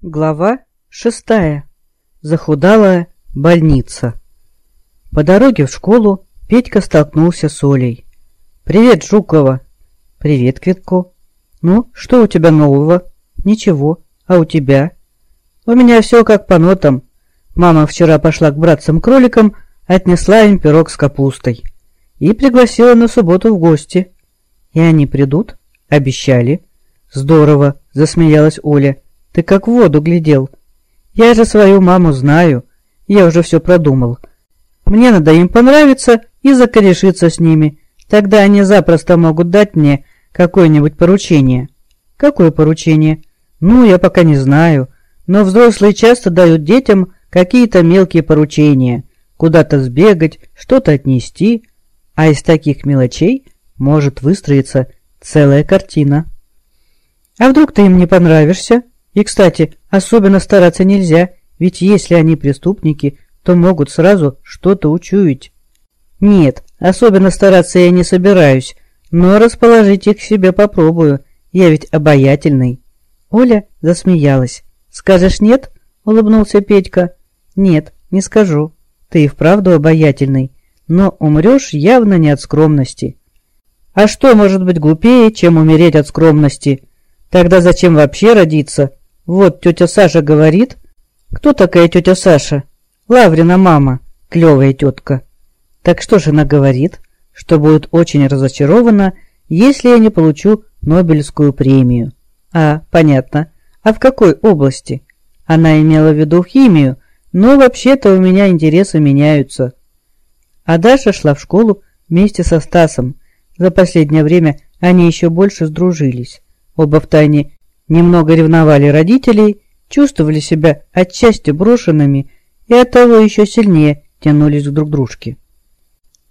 Глава шестая. Захудалая больница. По дороге в школу Петька столкнулся с Олей. «Привет, Жукова!» «Привет, Квитко!» «Ну, что у тебя нового?» «Ничего. А у тебя?» «У меня все как по нотам. Мама вчера пошла к братцам-кроликам, отнесла им пирог с капустой. И пригласила на субботу в гости. И они придут?» «Обещали». «Здорово!» – засмеялась Оля. Ты как в воду глядел. Я же свою маму знаю. Я уже все продумал. Мне надо им понравиться и закорешиться с ними. Тогда они запросто могут дать мне какое-нибудь поручение. Какое поручение? Ну, я пока не знаю. Но взрослые часто дают детям какие-то мелкие поручения. Куда-то сбегать, что-то отнести. А из таких мелочей может выстроиться целая картина. А вдруг ты им не понравишься? И, кстати, особенно стараться нельзя, ведь если они преступники, то могут сразу что-то учуять. Нет, особенно стараться я не собираюсь, но расположить их к себе попробую, я ведь обаятельный. Оля засмеялась. «Скажешь нет?» — улыбнулся Петька. «Нет, не скажу. Ты и вправду обаятельный, но умрешь явно не от скромности». «А что может быть глупее, чем умереть от скромности? Тогда зачем вообще родиться, вот тетя Саша говорит. Кто такая тетя Саша? Лаврина мама, клевая тетка. Так что же она говорит? Что будет очень разочарована, если я не получу Нобелевскую премию. А, понятно. А в какой области? Она имела в виду химию, но вообще-то у меня интересы меняются. А Даша шла в школу вместе со Стасом. За последнее время они еще больше сдружились. Оба втайне Немного ревновали родителей, чувствовали себя отчасти брошенными и оттого еще сильнее тянулись к друг дружке.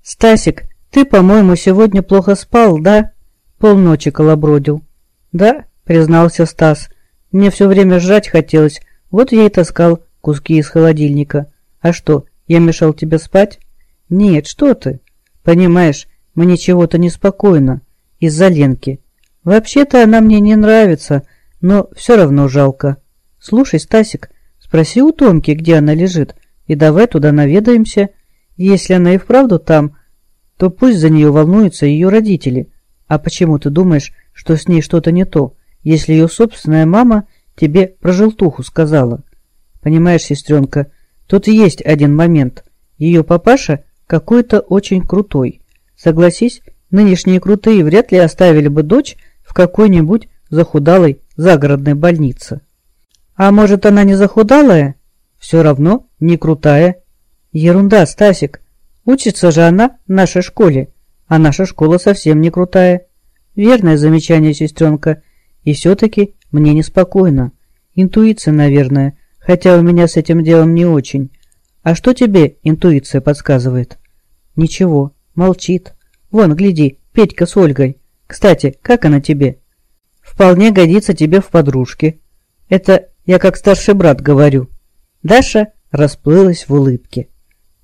«Стасик, ты, по-моему, сегодня плохо спал, да?» Полночи колобродил. «Да», — признался Стас. «Мне все время сжать хотелось, вот я и таскал куски из холодильника. А что, я мешал тебе спать?» «Нет, что ты. Понимаешь, мне чего-то неспокойно. Из-за Ленки. Вообще-то она мне не нравится, — но все равно жалко. Слушай, Стасик, спроси у Томки, где она лежит, и давай туда наведаемся. Если она и вправду там, то пусть за нее волнуются ее родители. А почему ты думаешь, что с ней что-то не то, если ее собственная мама тебе про желтуху сказала? Понимаешь, сестренка, тут есть один момент. Ее папаша какой-то очень крутой. Согласись, нынешние крутые вряд ли оставили бы дочь в какой-нибудь захудалой загородной больнице. А может, она не захудалая? Все равно не крутая. Ерунда, Стасик. Учится же она в нашей школе, а наша школа совсем не крутая. Верное замечание, сестренка. И все-таки мне неспокойно. Интуиция, наверное, хотя у меня с этим делом не очень. А что тебе интуиция подсказывает? Ничего, молчит. Вон, гляди, Петька с Ольгой. Кстати, как она тебе? Вполне годится тебе в подружке. Это я как старший брат говорю». Даша расплылась в улыбке.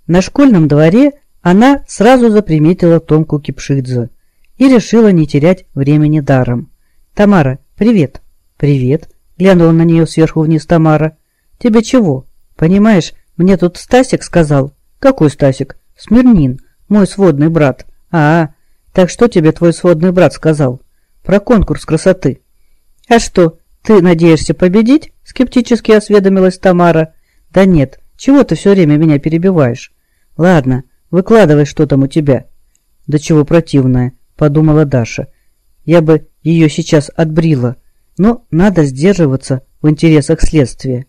На школьном дворе она сразу заприметила Томку Кипшидзе и решила не терять времени даром. «Тамара, привет!» «Привет!» — глянула на нее сверху вниз Тамара. «Тебе чего? Понимаешь, мне тут Стасик сказал». «Какой Стасик?» «Смирнин, мой сводный брат». «А, так что тебе твой сводный брат сказал?» «Про конкурс красоты». «А что, ты надеешься победить?» — скептически осведомилась Тамара. «Да нет, чего ты все время меня перебиваешь?» «Ладно, выкладывай, что там у тебя». «Да чего противное», — подумала Даша. «Я бы ее сейчас отбрила, но надо сдерживаться в интересах следствия.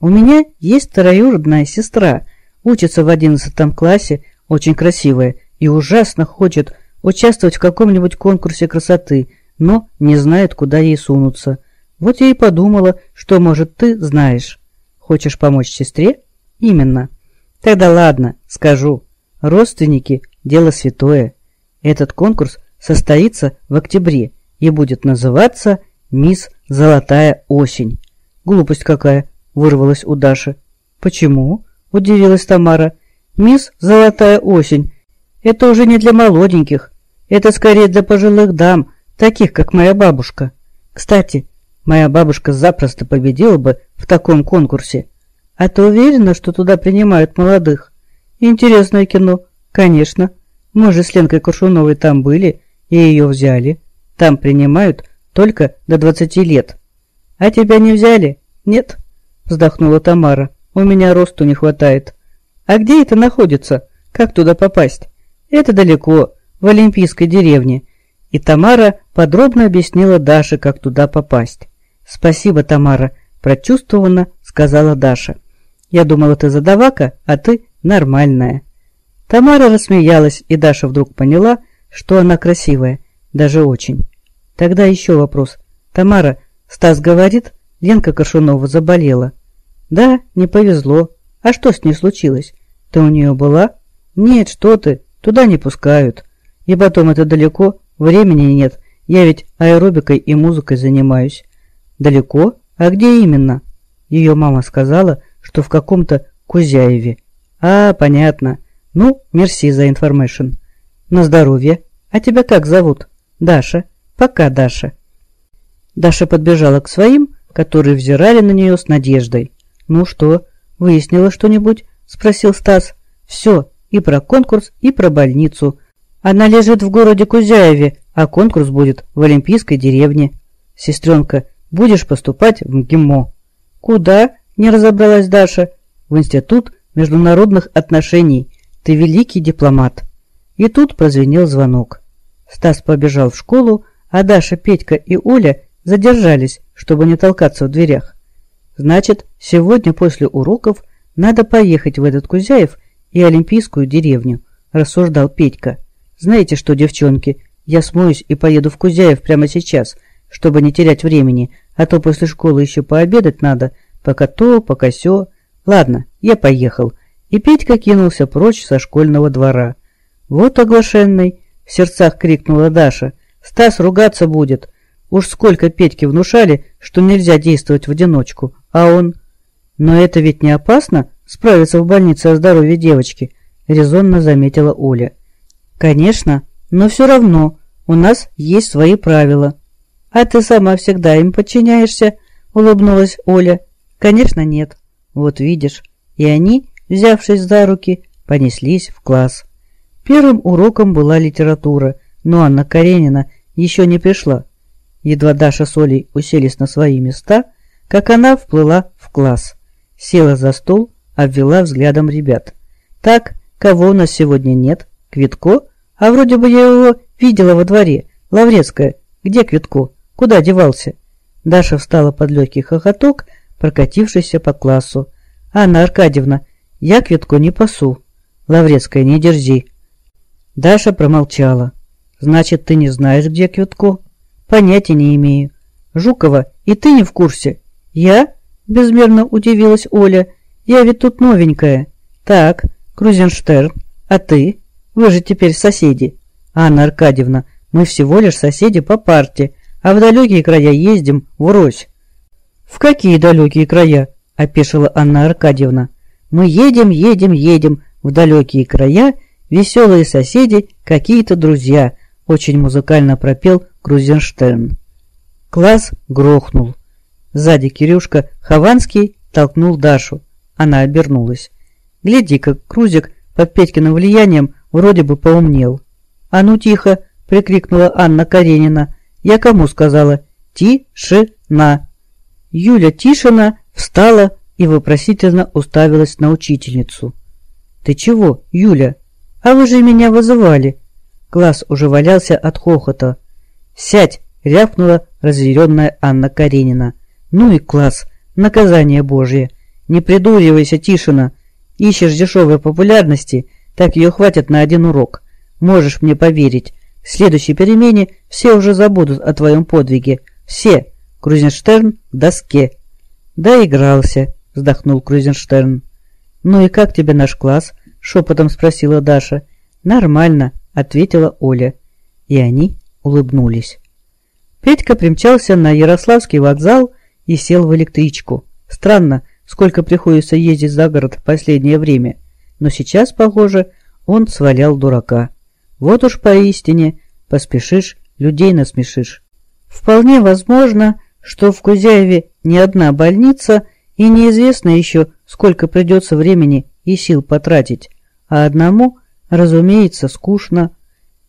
У меня есть троюродная сестра, учится в одиннадцатом классе, очень красивая и ужасно хочет участвовать в каком-нибудь конкурсе красоты, но не знает, куда ей сунуться. Вот я и подумала, что, может, ты знаешь. Хочешь помочь сестре? Именно. Тогда ладно, скажу. Родственники – дело святое. Этот конкурс состоится в октябре и будет называться «Мисс Золотая осень». Глупость какая, вырвалась у Даши. Почему? Удивилась Тамара. Мисс Золотая осень. Это уже не для молоденьких. Это скорее для пожилых дам – таких, как моя бабушка. Кстати, Моя бабушка запросто победила бы в таком конкурсе. А ты уверена, что туда принимают молодых? Интересное кино. Конечно. Мы же с Ленкой Куршуновой там были и ее взяли. Там принимают только до 20 лет. А тебя не взяли? Нет? Вздохнула Тамара. У меня росту не хватает. А где это находится? Как туда попасть? Это далеко, в Олимпийской деревне. И Тамара подробно объяснила Даше, как туда попасть. «Спасибо, Тамара», – прочувствованно сказала Даша. «Я думала, ты задавака, а ты нормальная». Тамара рассмеялась, и Даша вдруг поняла, что она красивая, даже очень. Тогда еще вопрос. «Тамара, Стас говорит, Ленка Коршунова заболела». «Да, не повезло. А что с ней случилось? Ты у нее была?» «Нет, что ты, туда не пускают. И потом это далеко, времени нет. Я ведь аэробикой и музыкой занимаюсь». «Далеко? А где именно?» Ее мама сказала, что в каком-то Кузяеве. «А, понятно. Ну, мерси за information. На здоровье. А тебя как зовут?» «Даша. Пока, Даша». Даша подбежала к своим, которые взирали на нее с надеждой. «Ну что, выяснила что-нибудь?» – спросил Стас. «Все, и про конкурс, и про больницу. Она лежит в городе Кузяеве, а конкурс будет в Олимпийской деревне. Сестренка, будешь поступать в МГИМО». «Куда?» – не разобралась Даша. «В Институт международных отношений. Ты великий дипломат». И тут прозвенел звонок. Стас побежал в школу, а Даша, Петька и Оля задержались, чтобы не толкаться в дверях. Значит, сегодня после уроков надо поехать в этот Кузяев и Олимпийскую деревню, рассуждал Петька. Знаете что, девчонки, я смоюсь и поеду в Кузяев прямо сейчас, чтобы не терять времени, а то после школы еще пообедать надо, пока то, пока сё. Ладно, я поехал. И Петька кинулся прочь со школьного двора. Вот оглашенный, в сердцах крикнула Даша. Стас ругаться будет. Уж сколько Петьке внушали, что нельзя действовать в одиночку, а он... Но это ведь не опасно справиться в больнице о здоровье девочки, резонно заметила Оля. Конечно, но все равно у нас есть свои правила. А ты сама всегда им подчиняешься, улыбнулась Оля. Конечно, нет. Вот видишь. И они, взявшись за руки, понеслись в класс. Первым уроком была литература, но Анна Каренина еще не пришла. Едва Даша с Олей уселись на свои места, как она вплыла в класс. Села за стол, обвела взглядом ребят. «Так, кого у нас сегодня нет? Квитко? А вроде бы я его видела во дворе. Лаврецкая. Где Квитко? Куда девался?» Даша встала под легкий хохоток, прокатившийся по классу. «Анна Аркадьевна, я Квитко не пасу». «Лаврецкая, не дерзи». Даша промолчала. «Значит, ты не знаешь, где Квитко?» Понятия не имею. Жукова, и ты не в курсе? Я? Безмерно удивилась Оля. Я ведь тут новенькая. Так, Крузенштерн, а ты? Вы же теперь соседи. Анна Аркадьевна, мы всего лишь соседи по парте, а в далекие края ездим врозь. В какие далекие края? Опешила Анна Аркадьевна. Мы едем, едем, едем в далекие края, веселые соседи, какие-то друзья, очень музыкально пропел Крузенштерн. Класс грохнул. Сзади Кирюшка Хованский толкнул Дашу. Она обернулась. Гляди-ка, Крузик под Петькиным влиянием вроде бы поумнел. «А ну тихо!» — прикрикнула Анна Каренина. «Я кому сказала? Тишина!» Юля Тишина встала и вопросительно уставилась на учительницу. «Ты чего, Юля? А вы же меня вызывали!» Класс уже валялся от хохота. «Сядь!» — рявкнула разъяренная Анна Каренина. «Ну и класс! Наказание Божье! Не придуривайся, Тишина! Ищешь дешевой популярности, так ее хватит на один урок. Можешь мне поверить, в следующей перемене все уже забудут о твоем подвиге. Все! Крузенштерн к доске!» «Доигрался!» — вздохнул Крузенштерн. «Ну и как тебе наш класс?» — шепотом спросила Даша. «Нормально», — ответила Оля. И они улыбнулись. Петька примчался на Ярославский вокзал и сел в электричку. Странно, сколько приходится ездить за город в последнее время, но сейчас, похоже, он свалял дурака. Вот уж поистине, поспешишь, людей насмешишь. Вполне возможно, что в Кузяеве не одна больница и неизвестно еще, сколько придется времени и сил потратить, а одному, разумеется, скучно.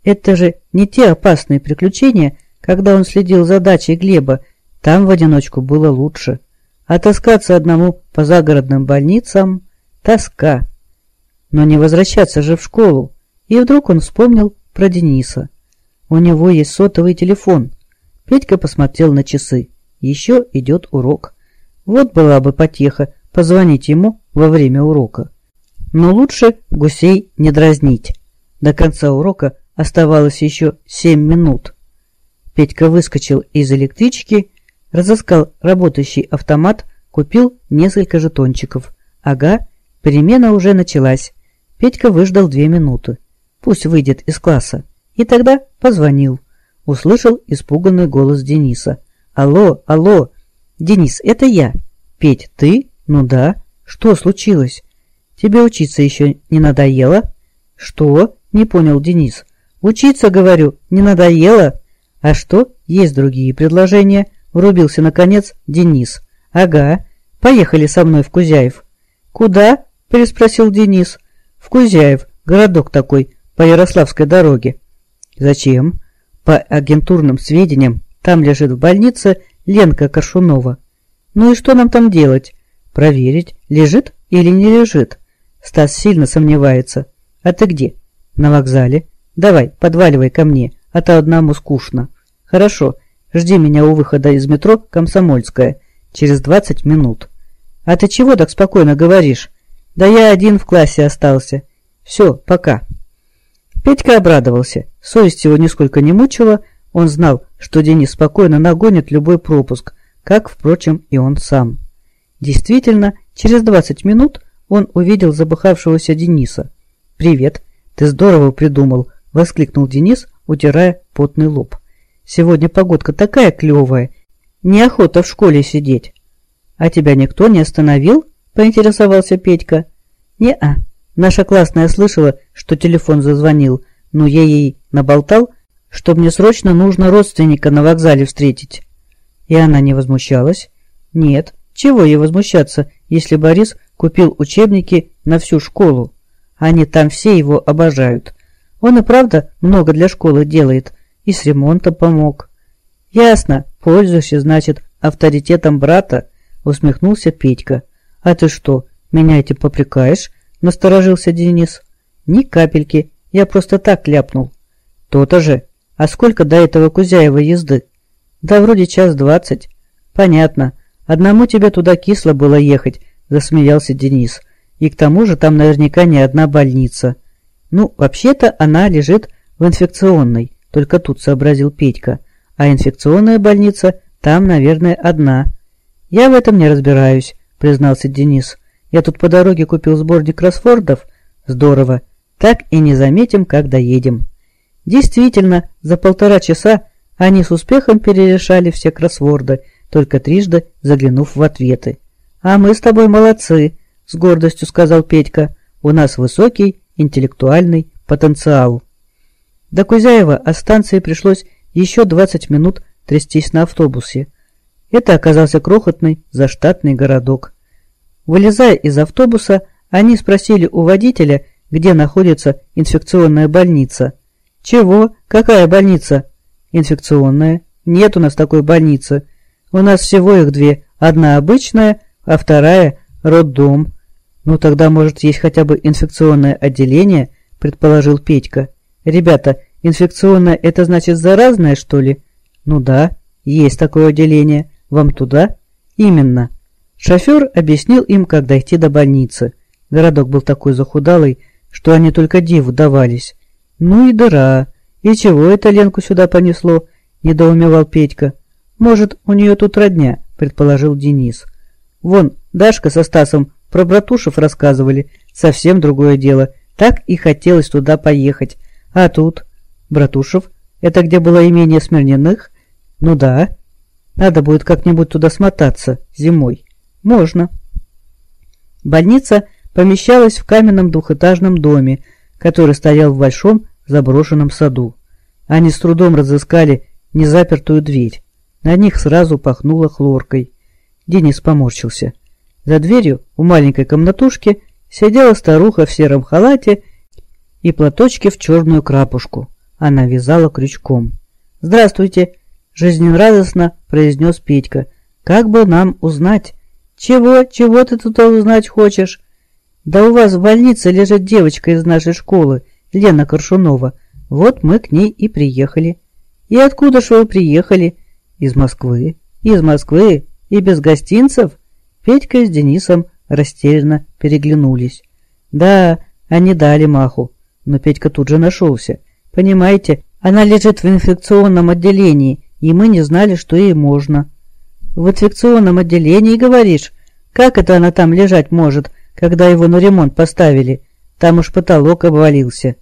Это же не те опасные приключения, когда он следил за дачей Глеба, там в одиночку было лучше. А таскаться одному по загородным больницам – тоска. Но не возвращаться же в школу. И вдруг он вспомнил про Дениса. У него есть сотовый телефон. Петька посмотрел на часы. Еще идет урок. Вот была бы потеха позвонить ему во время урока. Но лучше гусей не дразнить. До конца урока оставалось еще семь минут. Петька выскочил из электрички, разыскал работающий автомат, купил несколько жетончиков. Ага, перемена уже началась. Петька выждал две минуты. Пусть выйдет из класса. И тогда позвонил. Услышал испуганный голос Дениса. «Алло, алло! Денис, это я!» «Петь, ты? Ну да. Что случилось? Тебе учиться еще не надоело?» «Что?» – не понял Денис. «Учиться, говорю, не надоело?» «А что? Есть другие предложения?» – врубился, наконец, Денис. «Ага. Поехали со мной в Кузяев». «Куда?» – переспросил Денис. «В Кузяев. Городок такой, по Ярославской дороге». «Зачем?» «По агентурным сведениям, там лежит в больнице Ленка Коршунова. Ну и что нам там делать? Проверить, лежит или не лежит. Стас сильно сомневается. А ты где? На вокзале. Давай, подваливай ко мне, а то одному скучно. Хорошо, жди меня у выхода из метро Комсомольская. Через 20 минут. А ты чего так спокойно говоришь? Да я один в классе остался. Все, пока. Петька обрадовался. Совесть его нисколько не мучила, он знал, что Денис спокойно нагонит любой пропуск, как, впрочем, и он сам. Действительно, через 20 минут он увидел забыхавшегося Дениса. «Привет, ты здорово придумал!» – воскликнул Денис, утирая потный лоб. «Сегодня погодка такая клевая, неохота в школе сидеть». «А тебя никто не остановил?» – поинтересовался Петька. «Не-а, наша классная слышала, что телефон зазвонил, но я ей наболтал, что мне срочно нужно родственника на вокзале встретить. И она не возмущалась? Нет, чего ей возмущаться, если Борис купил учебники на всю школу? Они там все его обожают. Он и правда много для школы делает, и с ремонтом помог. Ясно, пользуешься, значит, авторитетом брата, усмехнулся Петька. А ты что, меня этим попрекаешь? Насторожился Денис. Ни капельки, я просто так ляпнул. То-то же, а сколько до этого Кузяева езды? Да вроде час двадцать. Понятно. Одному тебе туда кисло было ехать, засмеялся Денис. И к тому же там наверняка не одна больница. Ну, вообще-то она лежит в инфекционной, только тут сообразил Петька. А инфекционная больница там, наверное, одна. Я в этом не разбираюсь, признался Денис. Я тут по дороге купил сборник кроссвордов. Здорово. Так и не заметим, как доедем. Действительно, за полтора часа они с успехом перерешали все кроссворды, только трижды заглянув в ответы. «А мы с тобой молодцы», — с гордостью сказал Петька. «У нас высокий интеллектуальный потенциал». До Кузяева от станции пришлось еще 20 минут трястись на автобусе. Это оказался крохотный заштатный городок. Вылезая из автобуса, они спросили у водителя, где находится инфекционная больница – «Чего? Какая больница?» «Инфекционная. Нет у нас такой больницы. У нас всего их две. Одна обычная, а вторая – роддом». «Ну тогда, может, есть хотя бы инфекционное отделение?» – предположил Петька. «Ребята, инфекционное – это значит заразное, что ли?» «Ну да, есть такое отделение. Вам туда?» «Именно». Шофер объяснил им, как дойти до больницы. Городок был такой захудалый, что они только диву давались. «Ну и дыра. И чего это Ленку сюда понесло?» – недоумевал Петька. «Может, у нее тут родня?» – предположил Денис. «Вон, Дашка со Стасом про братушев рассказывали. Совсем другое дело. Так и хотелось туда поехать. А тут? Братушев? Это где было имение Смирниных? Ну да. Надо будет как-нибудь туда смотаться зимой. Можно». Больница помещалась в каменном двухэтажном доме, который стоял в большом заброшенном саду. Они с трудом разыскали незапертую дверь. На них сразу пахнуло хлоркой. Денис поморщился. За дверью у маленькой комнатушки сидела старуха в сером халате и платочке в черную крапушку. Она вязала крючком. «Здравствуйте!» – жизнерадостно произнес Петька. «Как бы нам узнать?» «Чего? Чего ты тут узнать хочешь?» «Да у вас в больнице лежит девочка из нашей школы, Лена Коршунова. Вот мы к ней и приехали». «И откуда ж вы приехали?» «Из Москвы». «Из Москвы? И без гостинцев?» Петька с Денисом растерянно переглянулись. «Да, они дали маху». Но Петька тут же нашелся. «Понимаете, она лежит в инфекционном отделении, и мы не знали, что ей можно». «В инфекционном отделении, говоришь? Как это она там лежать может, когда его на ремонт поставили? Там уж потолок обвалился».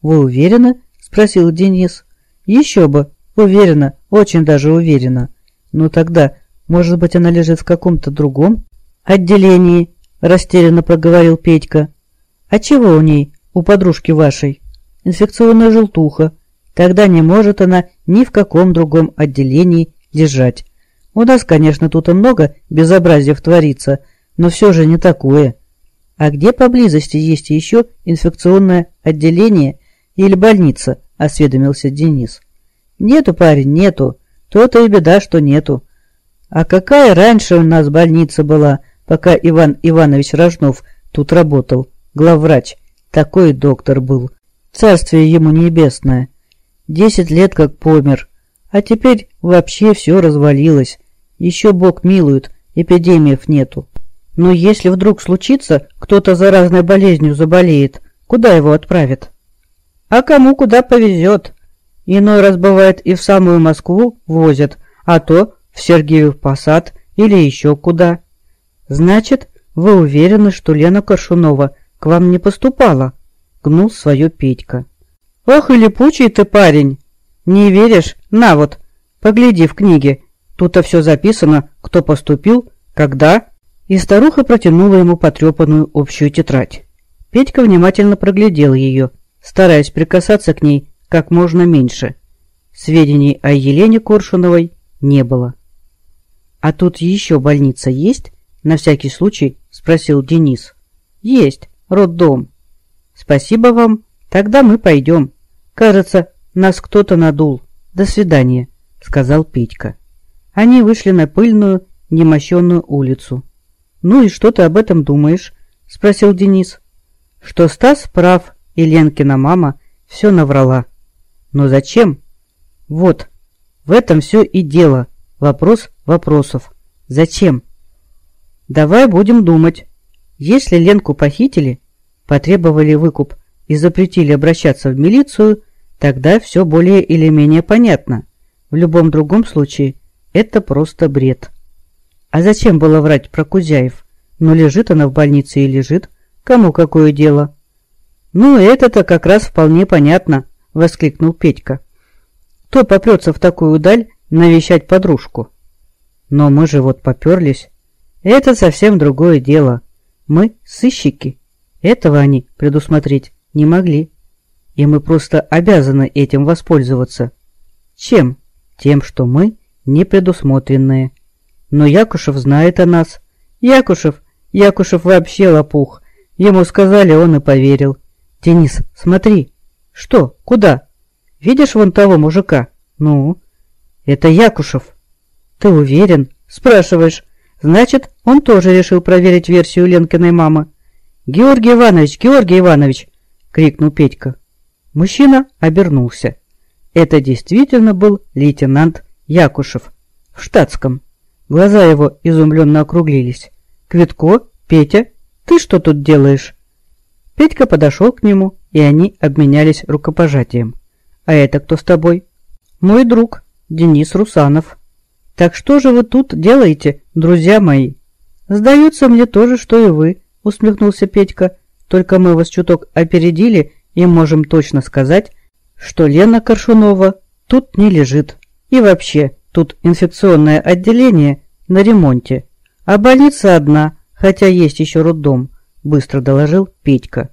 «Вы уверены?» – спросил Денис. «Еще бы. Уверена. Очень даже уверена. Ну тогда, может быть, она лежит в каком-то другом отделении?» – растерянно проговорил Петька. «А чего у ней, у подружки вашей?» «Инфекционная желтуха. Тогда не может она ни в каком другом отделении лежать. У нас, конечно, тут и много безобразия творится, но все же не такое. А где поблизости есть еще инфекционное отделение или больница, осведомился Денис. Нету, парень, нету. То-то и беда, что нету. А какая раньше у нас больница была, пока Иван Иванович Рожнов тут работал, главврач. Такой доктор был. Царствие ему небесное. Десять лет как помер. А теперь вообще все развалилось. Еще Бог милует, эпидемиев нету. Но если вдруг случится, кто-то заразной болезнью заболеет, куда его отправят? А кому куда повезет. Иной раз бывает и в самую Москву возят, а то в Сергеев Посад или еще куда. Значит, вы уверены, что Лена Коршунова к вам не поступала? Гнул свое Петька. Ох и липучий ты парень! Не веришь? На вот, погляди в книге. Тут-то все записано, кто поступил, когда. И старуха протянула ему потрепанную общую тетрадь. Петька внимательно проглядел ее, стараясь прикасаться к ней как можно меньше. Сведений о Елене Коршуновой не было. «А тут еще больница есть?» — на всякий случай спросил Денис. «Есть, роддом». «Спасибо вам, тогда мы пойдем». «Кажется, нас кто-то надул. До свидания», — сказал Петька. Они вышли на пыльную, немощенную улицу. «Ну и что ты об этом думаешь?» — спросил Денис. «Что Стас прав, и Ленкина мама все наврала. Но зачем? Вот, в этом все и дело. Вопрос вопросов. Зачем? Давай будем думать. Если Ленку похитили, потребовали выкуп и запретили обращаться в милицию, Тогда все более или менее понятно. В любом другом случае это просто бред. А зачем было врать про Кузяев? Ну лежит она в больнице и лежит. Кому какое дело? Ну это-то как раз вполне понятно, воскликнул Петька. Кто попрется в такую даль навещать подружку? Но мы же вот поперлись. Это совсем другое дело. Мы сыщики. Этого они предусмотреть не могли и мы просто обязаны этим воспользоваться. Чем? Тем, что мы непредусмотренные. Но Якушев знает о нас. Якушев, Якушев вообще лопух. Ему сказали, он и поверил. Денис, смотри. Что? Куда? Видишь вон того мужика? Ну? Это Якушев. Ты уверен? Спрашиваешь. Значит, он тоже решил проверить версию Ленкиной мамы. Георгий Иванович, Георгий Иванович! Крикнул Петька. Мужчина обернулся. Это действительно был лейтенант Якушев в штатском. Глаза его изумленно округлились. «Квитко? Петя? Ты что тут делаешь?» Петька подошел к нему, и они обменялись рукопожатием. «А это кто с тобой?» «Мой друг, Денис Русанов». «Так что же вы тут делаете, друзья мои?» «Сдается мне тоже, что и вы», — усмехнулся Петька. «Только мы вас чуток опередили и можем точно сказать, что Лена Коршунова тут не лежит. И вообще, тут инфекционное отделение на ремонте. А больница одна, хотя есть еще роддом, быстро доложил Петька.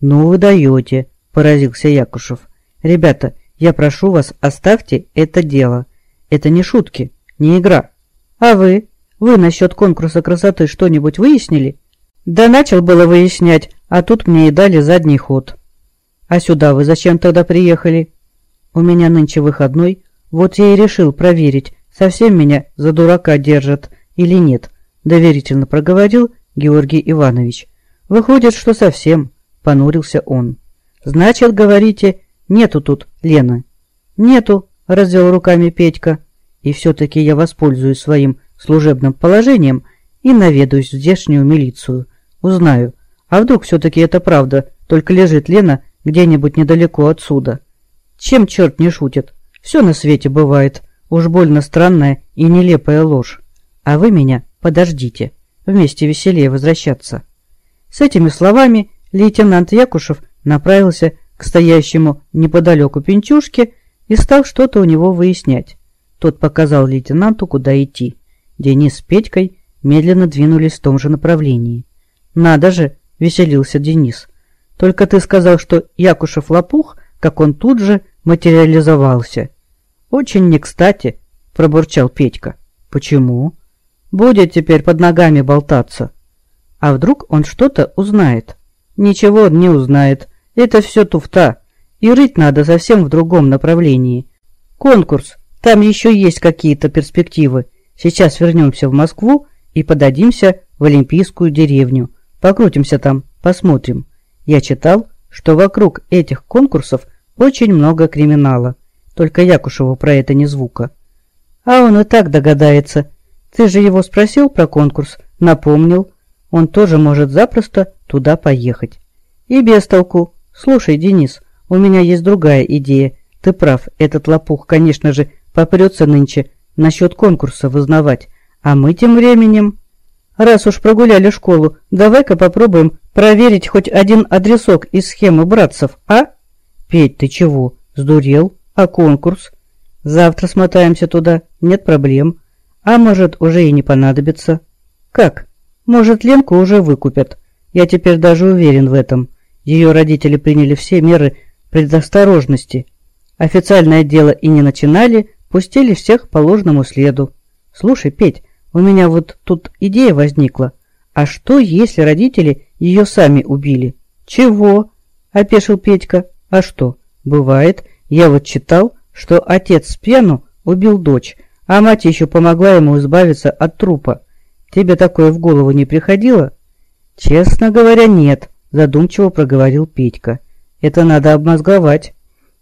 «Ну вы даете», – поразился Якушев. «Ребята, я прошу вас, оставьте это дело. Это не шутки, не игра. А вы? Вы насчет конкурса красоты что-нибудь выяснили? Да начал было выяснять, а тут мне и дали задний ход. А сюда вы зачем тогда приехали? У меня нынче выходной, вот я и решил проверить, совсем меня за дурака держат или нет, доверительно проговорил Георгий Иванович. Выходит, что совсем, понурился он. Значит, говорите, нету тут Лены. Нету, развел руками Петька. И все-таки я воспользуюсь своим служебным положением и наведаюсь в здешнюю милицию. Узнаю, а вдруг все-таки это правда, только лежит Лена где-нибудь недалеко отсюда. Чем черт не шутит? Все на свете бывает. Уж больно странная и нелепая ложь. А вы меня подождите. Вместе веселее возвращаться. С этими словами лейтенант Якушев направился к стоящему неподалеку пенчушке и стал что-то у него выяснять. Тот показал лейтенанту, куда идти. Денис с Петькой медленно двинулись в том же направлении. «Надо же!» — веселился Денис. «Только ты сказал, что Якушев лопух, как он тут же материализовался». «Очень не кстати», — пробурчал Петька. «Почему?» «Будет теперь под ногами болтаться». «А вдруг он что-то узнает?» «Ничего он не узнает. Это все туфта. И рыть надо совсем в другом направлении. Конкурс. Там еще есть какие-то перспективы. Сейчас вернемся в Москву и подадимся в Олимпийскую деревню. Покрутимся там, посмотрим. Я читал, что вокруг этих конкурсов очень много криминала. Только Якушеву про это ни звука. А он и так догадается. Ты же его спросил про конкурс, напомнил. Он тоже может запросто туда поехать. И без толку. Слушай, Денис, у меня есть другая идея. Ты прав, этот лопух, конечно же, попрется нынче насчет конкурса вызнавать. А мы тем временем... Раз уж прогуляли школу, давай-ка попробуем проверить хоть один адресок из схемы братцев, а? Петь, ты чего? Сдурел? А конкурс? Завтра смотаемся туда, нет проблем. А может, уже и не понадобится. Как? Может, Ленку уже выкупят. Я теперь даже уверен в этом. Ее родители приняли все меры предосторожности. Официальное дело и не начинали, пустили всех по ложному следу. Слушай, Петь, у меня вот тут идея возникла. А что, если родители ее сами убили? Чего? Опешил Петька. А что? Бывает. Я вот читал, что отец с пьяну убил дочь, а мать еще помогла ему избавиться от трупа. Тебе такое в голову не приходило? Честно говоря, нет, задумчиво проговорил Петька. Это надо обмозговать.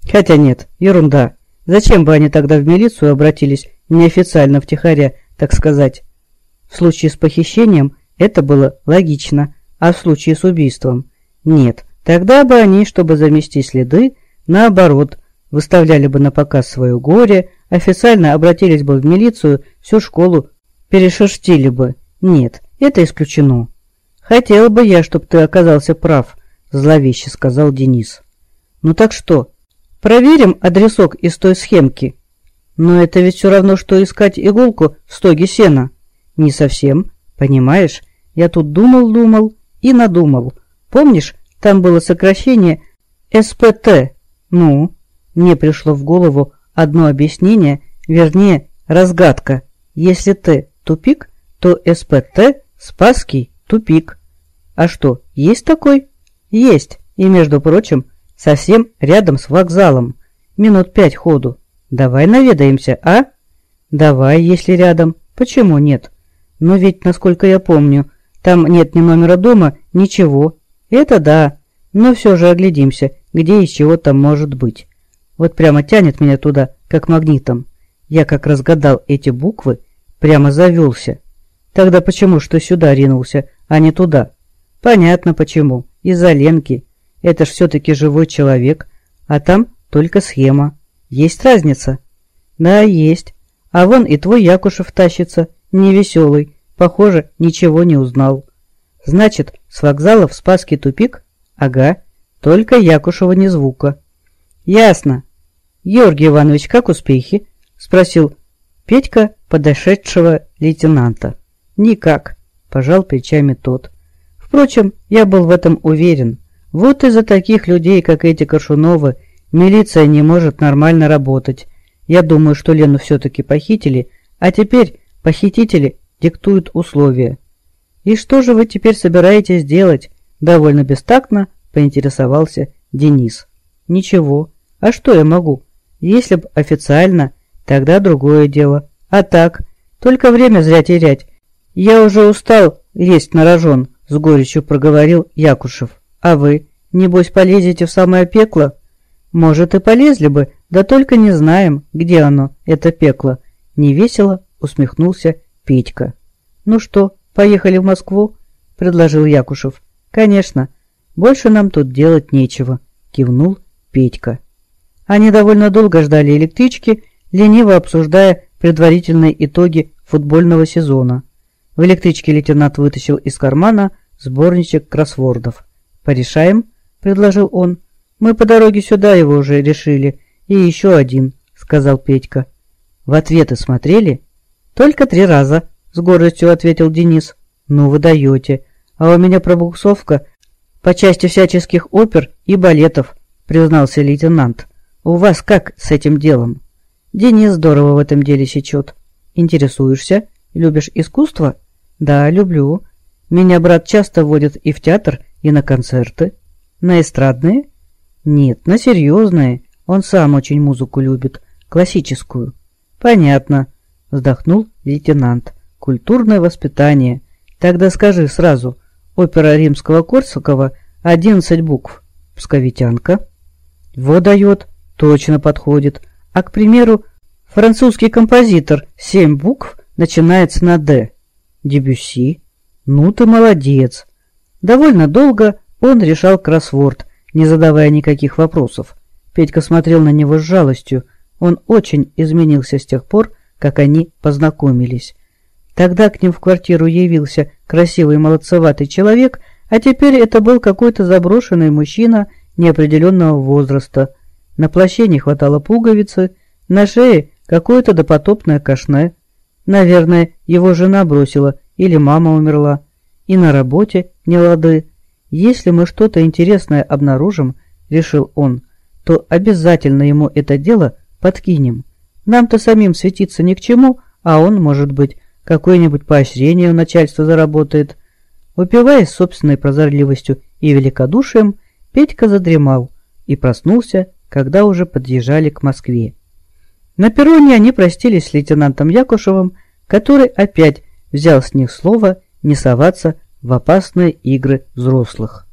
Хотя нет, ерунда. Зачем бы они тогда в милицию обратились неофициально втихаря, так сказать? В случае с похищением это было логично, а в случае с убийством нет. Тогда бы они, чтобы замести следы, наоборот, выставляли бы на показ свое горе, официально обратились бы в милицию, всю школу перешерстили бы. Нет, это исключено. «Хотел бы я, чтобы ты оказался прав», – зловеще сказал Денис. «Ну так что, Проверим адресок из той схемки. Но это ведь все равно, что искать иголку в стоге сена. Не совсем, понимаешь? Я тут думал-думал и надумал. Помнишь, там было сокращение СПТ? Ну, мне пришло в голову одно объяснение, вернее, разгадка. Если Т тупик, то СПТ Спасский тупик. А что, есть такой? Есть. И, между прочим, Совсем рядом с вокзалом. Минут пять ходу. Давай наведаемся, а? Давай, если рядом. Почему нет? Но ведь, насколько я помню, там нет ни номера дома, ничего. Это да. Но все же оглядимся, где и чего там может быть. Вот прямо тянет меня туда, как магнитом. Я как разгадал эти буквы, прямо завелся. Тогда почему что сюда ринулся, а не туда? Понятно почему. Из-за Ленки. Это ж все-таки живой человек, а там только схема. Есть разница? Да, есть. А вон и твой Якушев тащится, невеселый. Похоже, ничего не узнал. Значит, с вокзала в Спасский тупик? Ага, только Якушева не звука. Ясно. Георгий Иванович, как успехи? Спросил Петька подошедшего лейтенанта. Никак, пожал плечами тот. Впрочем, я был в этом уверен. Вот из-за таких людей, как эти Коршуновы, милиция не может нормально работать. Я думаю, что Лену все-таки похитили, А теперь похитители диктуют условия. И что же вы теперь собираетесь делать? Довольно бестактно поинтересовался Денис. Ничего. А что я могу? Если б официально, тогда другое дело. А так, только время зря терять. Я уже устал лезть на рожон, с горечью проговорил Якушев. А вы, небось, полезете в самое пекло? Может, и полезли бы, да только не знаем, где оно, это пекло. Невесело усмехнулся Петька. Ну что, поехали в Москву? предложил Якушев. Конечно, больше нам тут делать нечего, кивнул Петька. Они довольно долго ждали электрички, лениво обсуждая предварительные итоги футбольного сезона. В электричке лейтенант вытащил из кармана сборничек кроссвордов. «Порешаем?» – предложил он. «Мы по дороге сюда его уже решили. И еще один», – сказал Петька. «В ответы смотрели?» «Только три раза», – с гордостью ответил Денис. «Ну вы даете. А у меня пробуксовка по части всяческих опер и балетов», – признался лейтенант. «У вас как с этим делом?» «Денис здорово в этом деле сечет». «Интересуешься? Любишь искусство?» «Да, люблю. Меня брат часто водит и в театр, и на концерты. На эстрадные? Нет, на серьезные. Он сам очень музыку любит, классическую. Понятно, вздохнул лейтенант. Культурное воспитание. Тогда скажи сразу, опера римского Корсакова одиннадцать букв. Псковитянка. Вот дает, точно подходит. А, к примеру, французский композитор семь букв начинается на «Д». Дебюсси. «Ну ты молодец!» Довольно долго он решал кроссворд, не задавая никаких вопросов. Петька смотрел на него с жалостью. Он очень изменился с тех пор, как они познакомились. Тогда к ним в квартиру явился красивый молодцеватый человек, а теперь это был какой-то заброшенный мужчина неопределенного возраста. На плаще не хватало пуговицы, на шее какое-то допотопное кашне. Наверное, его жена бросила или мама умерла, и на работе не лады. Если мы что-то интересное обнаружим, решил он, то обязательно ему это дело подкинем. Нам-то самим светиться ни к чему, а он, может быть, какое-нибудь поощрение у начальства заработает. Упиваясь собственной прозорливостью и великодушием, Петька задремал и проснулся, когда уже подъезжали к Москве. На перроне они простились с лейтенантом Якушевым, который опять взял с них слово не соваться в опасные игры взрослых.